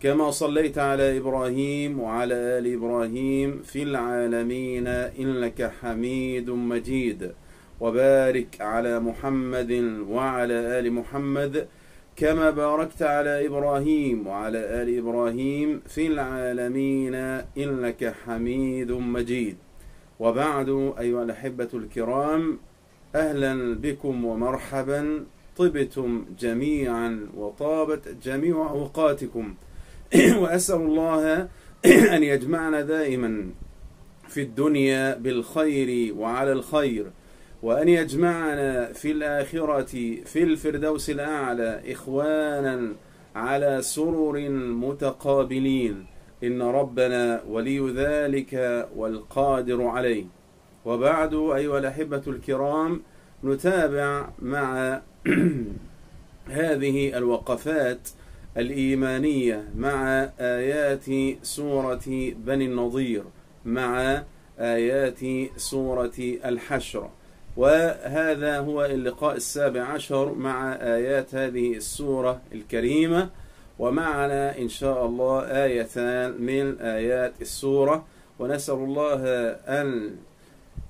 كما صليت على إبراهيم وعلى آل إبراهيم في العالمين إنك حميد مجيد. وبارك على محمد وعلى آل محمد كما باركت على إبراهيم وعلى آل إبراهيم في العالمين إنك حميد مجيد. وبعد أيها الأحبة الكرام أهلا بكم ومرحبا. طبتم جميعا وطابت جميع أوقاتكم. وأسأل الله أن يجمعنا دائما في الدنيا بالخير وعلى الخير وأن يجمعنا في الآخرة في الفردوس الأعلى إخوانا على سرر متقابلين. إن ربنا ولي ذلك والقادر عليه. وبعد أيها الأحبة الكرام نتابع مع هذه الوقفات الإيمانية مع آيات سورة بني النضير مع آيات سورة الحشر. وهذا هو اللقاء السابع عشر مع آيات هذه السورة الكريمة. ومعنا إن شاء الله آيتان من آيات السورة. ونسأل الله أن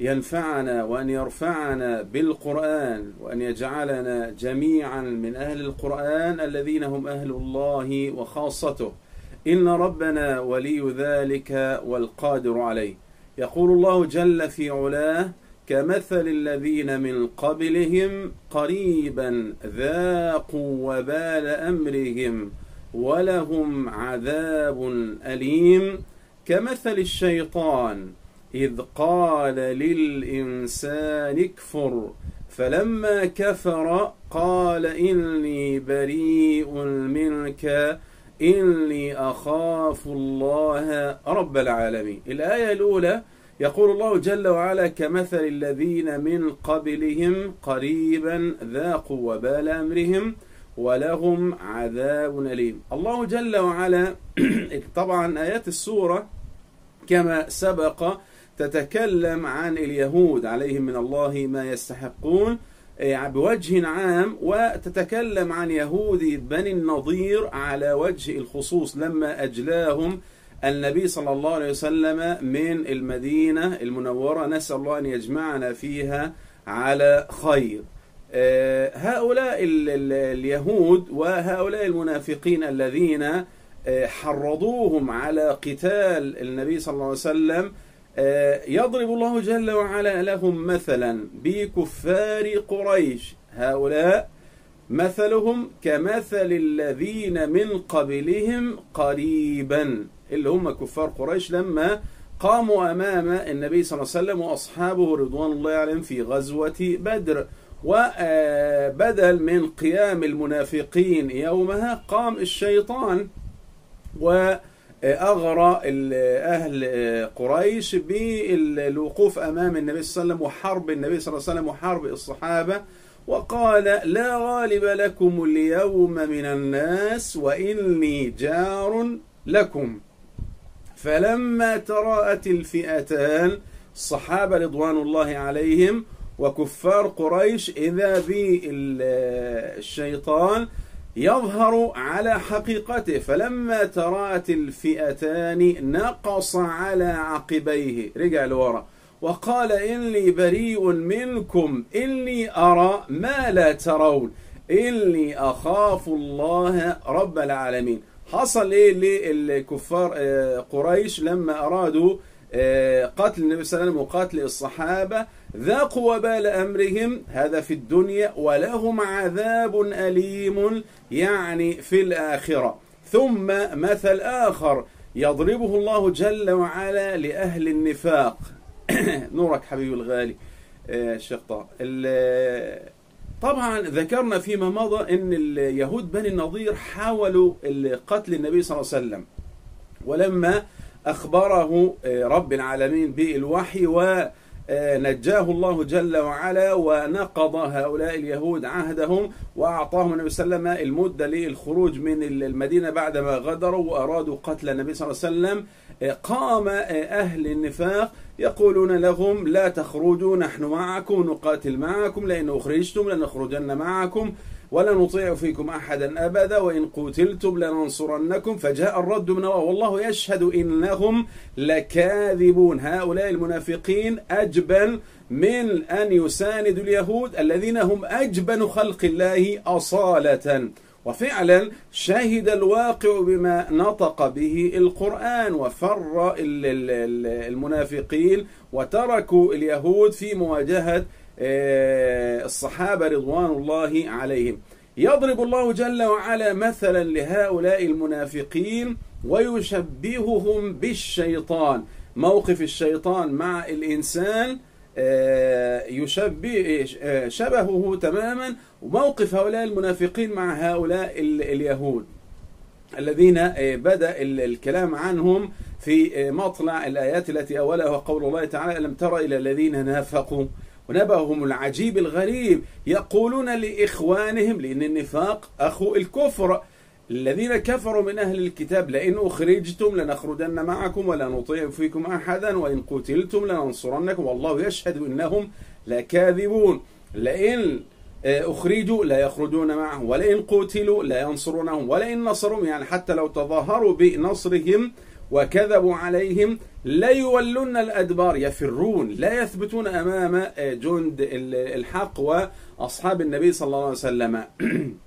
ينفعنا وأن يرفعنا بالقرآن وأن يجعلنا جميعا من أهل القرآن الذين هم أهل الله وخاصته. إن ربنا ولي ذلك والقادر عليه. يقول الله جل في علاه كمثل الذين من قبلهم قريبا ذاقوا وبال أمرهم ولهم عذاب أليم. كمثل الشيطان إذ قال للإنسان اكفر فلما كفر قال إني بريء منك إني أخاف الله رب العالمين. الآية الأولى يقول الله جل وعلا كمثل الذين من قبلهم قريبا ذاقوا وبال أمرهم ولهم عذاب أليم. الله جل وعلا طبعا آيات السورة كما سبق تتكلم عن اليهود عليهم من الله ما يستحقون بوجه عام وتتكلم عن يهود بني النضير على وجه الخصوص لما أجلاهم النبي صلى الله عليه وسلم من المدينة المنورة. نسأل الله أن يجمعنا فيها على خير. هؤلاء اليهود وهؤلاء المنافقين الذين حرضوهم على قتال النبي صلى الله عليه وسلم يضرب الله جل وعلا لهم مثلا بكفار قريش. هؤلاء مثلهم كمثل الذين من قبلهم قريبا اللي هم كفار قريش لما قاموا أمام النبي صلى الله عليه وسلم وأصحابه رضوان الله عليهم في غزوة بدر. وبدل من قيام المنافقين يومها قام الشيطان وأغرى أهل قريش بالوقوف أمام النبي صلى الله عليه وسلم وحرب النبي صلى الله عليه وسلم وحرب الصحابة وقال لا غالب لكم اليوم من الناس وإني جار لكم. فلما تراءت الفئتان الصحابة رضوان الله عليهم وكفار قريش إذا بالشيطان يظهر على حقيقته فلما تراءت الفئتان نقص على عقبيه. رجع لورا. وقال إني بريء منكم إني أرى ما لا ترون. إني أخاف الله رب العالمين. حصل إيه للكفار قريش لما أرادوا قتل النبي صلى الله عليه وسلم وقتل الصحابة ذاقوا وبال أمرهم هذا في الدنيا ولهم عذاب أليم يعني في الآخرة. ثم مثل آخر يضربه الله جل وعلا لأهل النفاق. نورك حبيبي الغالي الشيخ طه. طبعا ذكرنا فيما مضى إن اليهود بني النضير حاولوا قتل النبي صلى الله عليه وسلم. ولما أخبره رب العالمين بالوحي و نجاه الله جل وعلا ونقض هؤلاء اليهود عهدهم وأعطاهم النبي صلى الله عليه وسلم المدة للخروج من المدينة بعدما غدروا وأرادوا قتل النبي صلى الله عليه وسلم. قام أهل النفاق يقولون لهم لا تخرجوا نحن معكم نقاتل معكم لأن أخرجتم لنخرجن معكم. ولا نطيع فيكم أحدا أبدا وإن قتلتم لننصرنكم. فجاء الرد من الله والله يشهد إنهم لكاذبون. هؤلاء المنافقين أجبن من أن يساندوا اليهود الذين هم أجبن خلق الله أصالة. وفعلا شهد الواقع بما نطق به القرآن وفر المنافقين وتركوا اليهود في مواجهة الصحابة رضوان الله عليهم. يضرب الله جل وعلا مثلا لهؤلاء المنافقين ويشبههم بالشيطان. موقف الشيطان مع الإنسان آه، يشبه آه، شبهه تماما. وموقف هؤلاء المنافقين مع هؤلاء اليهود الذين بدأ الكلام عنهم في مطلع الآيات التي أولها قول الله تعالى ألم تر إلى الذين نافقوا؟ ونبأهم العجيب الغريب. يقولون لإخوانهم لأن النفاق أخو الكفر. الذين كفروا من أهل الكتاب لئن أخرجتم لنخرجن معكم ولا نطيع فيكم أحدا وإن قتلتم لننصرنكم. والله يشهد إنهم لكاذبون. لئن أخرجوا لا يخرجون معهم ولئن قتلوا لا ينصرونهم ولئن نصرهم يعني حتى لو تظاهروا بنصرهم وكذبوا عليهم لا يولون الأدبار يفرون لا يثبتون أمام جند الحق وأصحاب النبي صلى الله عليه وسلم.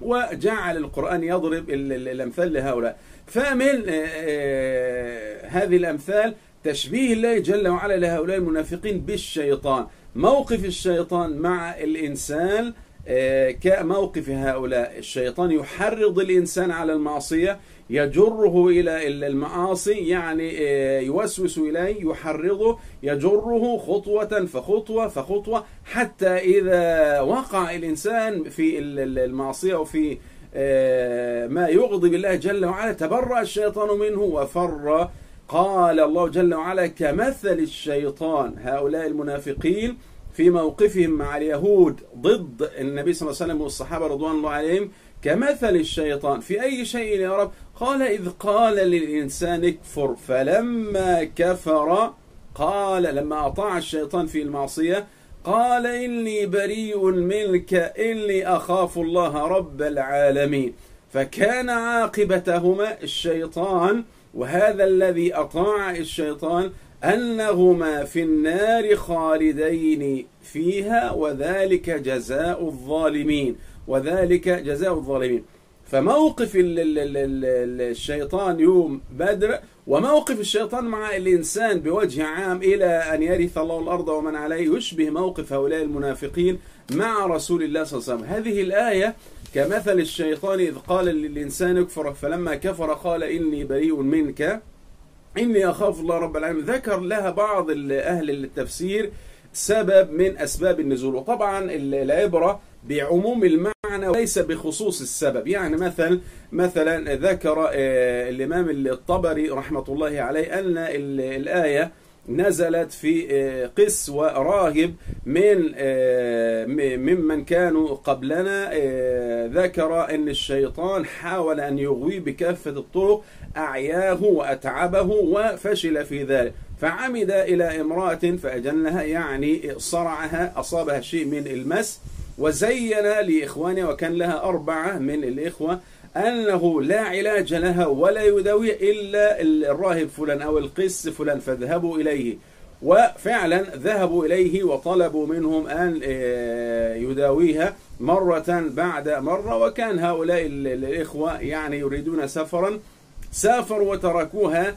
وجعل القرآن يضرب الأمثال لهؤلاء. فمن آه، هذه الأمثال تشبيه الله جل وعلا لهؤلاء المنافقين بالشيطان. موقف الشيطان مع الإنسان آه، كموقف هؤلاء. الشيطان يحرض الإنسان على المعصية يجره إلى المعاصي يعني آه، يوسوس إليه يحرضه يجره خطوة فخطوة فخطوة حتى إذا وقع الإنسان في المعصية وفي آه، ما يغضب الله جل وعلا تبرأ الشيطان منه وفر. قال الله جل وعلا كمثل الشيطان. هؤلاء المنافقين في موقفهم مع اليهود ضد النبي صلى الله عليه وسلم والصحابة رضوان الله عليهم كمثل الشيطان في أي شيء يا رب. قال إذ قال للإنسان اكفر فلما كفر قال لما أطاع الشيطان في المعصية قال إني بريء منك إني أخاف الله رب العالمين. فكان عاقبتهما الشيطان وهذا الذي أطاع الشيطان أنهما في النار خالدين فيها وذلك جزاء الظالمين. وذلك جزاء الظالمين. فموقف الشيطان يوم بدر وموقف الشيطان مع الإنسان بوجه عام إلى أن يرث الله الأرض ومن عليه يشبه موقف هؤلاء المنافقين مع رسول الله صلى الله عليه وسلم. هذه الآية كمثل الشيطان إذ قال للإنسان اكفر فلما كفر قال إني بريء منك إني أخاف الله رب العالمين. ذكر لها بعض أهل التفسير سبب من أسباب النزول. وطبعا العبرة بعموم المعنى وليس بخصوص السبب. يعني مثلا مثلا ذكر آه، الإمام الطبري رحمة الله عليه أن الآية نزلت في آه، قس وراهب من آه، ممن كانوا قبلنا. ذكر أن الشيطان حاول أن يغوي بكافة الطرق أعياه وأتعبه وفشل في ذلك. فعمد إلى امرأة فأجنها يعني صرعها أصابها شيء من المس. وزين لإخوانه وكان لها أربعة من الإخوة أنه لا علاج لها ولا يداوي إلا الراهب فلان أو القس فلان فاذهبوا إليه. وفعلا ذهبوا إليه وطلبوا منهم أن آه، يداويها مرة بعد مرة. وكان هؤلاء الإخوة يعني يريدون سفرا سافروا وتركوها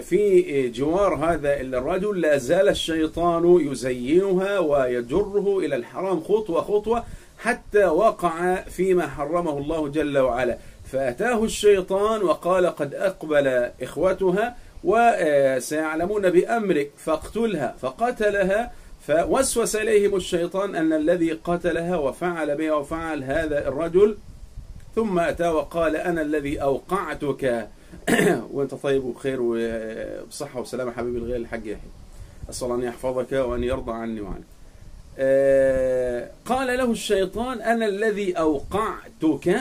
في جوار هذا الرجل لا زال الشيطان يزينها ويجره إلى الحرام خطوة خطوة حتى وقع فيما حرمه الله جل وعلا. فأتاه الشيطان وقال قد أقبل إخوتها وسيعلمون بأمرك فاقتلها فقتلها فوسوس إليهم الشيطان أن الذي قتلها وفعل بها وفعل هذا الرجل ثم أتى وقال أنا الذي أوقعتك وانت طيب وبخير وبصحة وسلامة حبيبي الغالي الحاج يحيى. أسأل أن يحفظك وأن يرضى عني وعنك. آه، قال له الشيطان أنا الذي أوقعتك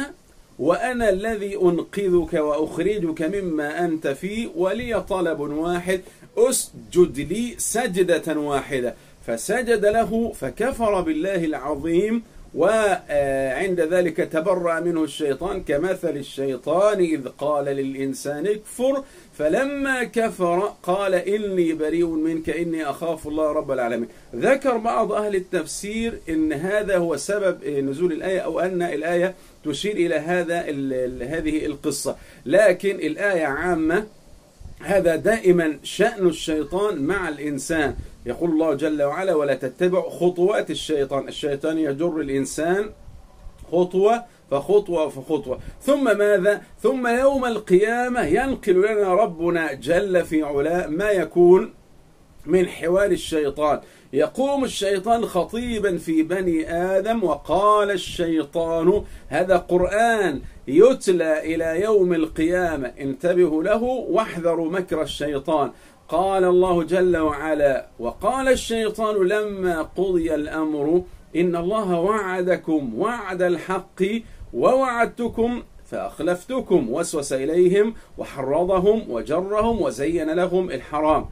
وأنا الذي أنقذك وأخرجك مما أنت فيه ولي طلب واحد أسجد لي سجدة واحدة. فسجد له فكفر بالله العظيم وعند ذلك تبرأ منه الشيطان كمثل الشيطان إذ قال للإنسان اكفر فلما كفر قال إني بريء منك إني أخاف الله رب العالمين. ذكر بعض أهل التفسير إن هذا هو سبب نزول الآية أو أن الآية تشير إلى هذا هذه القصة. لكن الآية عامة هذا دائما شأن الشيطان مع الإنسان. يقول الله جل وعلا ولا تتبع خطوات الشيطان. الشيطان يجر الإنسان خطوة فخطوة فخطوة. ثم ماذا؟ ثم يوم القيامة ينقل لنا ربنا جل في علاء ما يكون من حوال الشيطان. يقوم الشيطان خطيبا في بني آدم وقال الشيطان هذا قرآن يتلى إلى يوم القيامة انتبهوا له واحذروا مكر الشيطان. قال الله جل وعلا وقال الشيطان لما قضي الأمر إن الله وعدكم وعد الحق ووعدتكم فأخلفتكم وسوس إليهم وحرضهم وجرهم وزين لهم الحرام.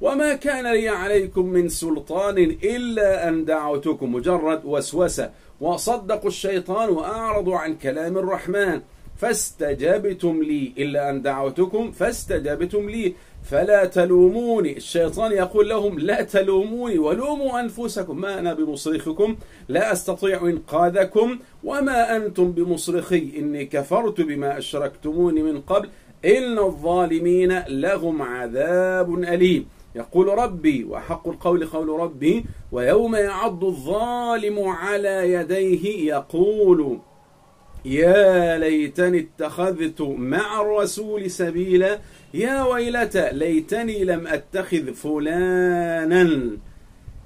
وما كان لي عليكم من سلطان إلا أن دعوتكم مجرد وسوسة. وصدقوا الشيطان وأعرضوا عن كلام الرحمن. فاستجبتم لي إلا أن دعوتكم فاستجبتم لي. فلا تلوموني. الشيطان يقول لهم لا تلوموني ولوموا أنفسكم. ما أنا بمصرخكم لا أستطيع إنقاذكم وما أنتم بمصرخي. إني كفرت بما أشركتموني من قبل. إن الظالمين لهم عذاب أليم. يقول ربي وحق القول قول ربي ويوم يعض الظالم على يديه يقول يا ليتني اتخذت مع الرسول سبيلا. يا ويلتى ليتني لم أتخذ فلانا.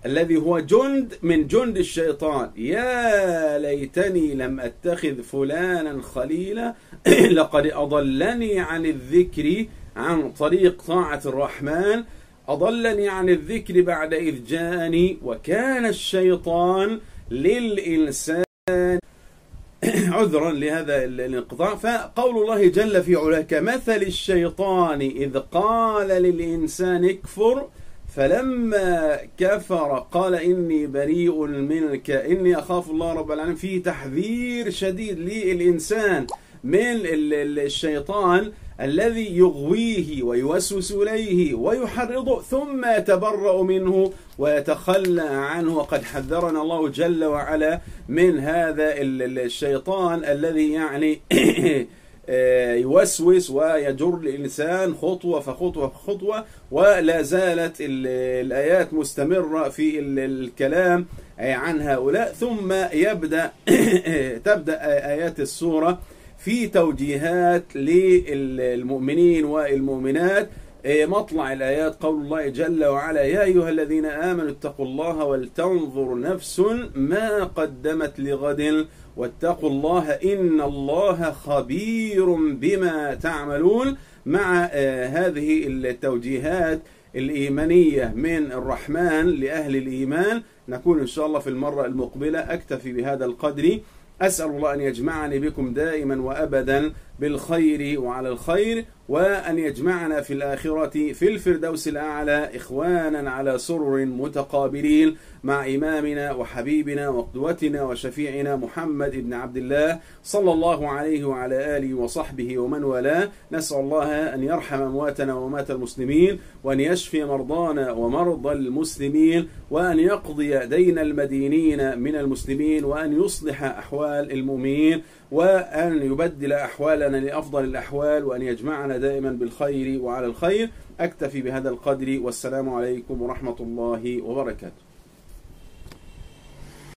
الذي هو جند من جند الشيطان. يا ليتني لم أتخذ فلانا خليلا. لقد أضلني عن الذكر عن طريق طاعة الرحمن. أضلني عن الذكر بعد إذ جاءني. وكان الشيطان للإنسان عذرا لهذا الانقطاع فقول الله جل في علاه كمثل الشيطان إذ قال للإنسان اكفر فلما كفر قال إني بريء منك إني أخاف الله رب العالمين. في تحذير شديد للإنسان من الشيطان الذي يغويه ويوسوس إليه ويحرضه ثم يتبرأ منه ويتخلى عنه. وقد حذرنا الله جل وعلا من هذا الشيطان الذي يعني يوسوس ويجر الإنسان خطوة فخطوة فخطوة ولا زالت الآيات مستمرة في الكلام عن هؤلاء. ثم يبدأ تبدأ آيات السورة في توجيهات للمؤمنين والمؤمنات. إيه، مطلع الآيات قول الله جل وعلا يا أيها الذين آمنوا اتقوا الله ولتنظر نفس ما قدمت لغد واتقوا الله إن الله خبير بما تعملون. مع آه، هذه التوجيهات الإيمانية من الرحمن لأهل الإيمان. نكون إن شاء الله في المرة المقبلة أكتفي بهذا القدر. أسأل الله أن يجمعني بكم دائما وأبدا بالخير وعلى الخير وأن يجمعنا في الآخرة في الفردوس الأعلى إخوانا على سرر متقابلين مع إمامنا وحبيبنا وقدوتنا وشفيعنا محمد بن عبد الله صلى الله عليه وعلى آله وصحبه ومن والاه. نسأل الله أن يرحم أمواتنا وأموات المسلمين وأن يشفي مرضانا ومرضى المسلمين وأن يقضي دين المدينين من المسلمين وأن يصلح أحوال المؤمنين. وأن يبدل أحوالنا لأفضل الأحوال وأن يجمعنا دائما بالخير وعلى الخير. أكتفي بهذا القدر والسلام عليكم ورحمة الله وبركاته.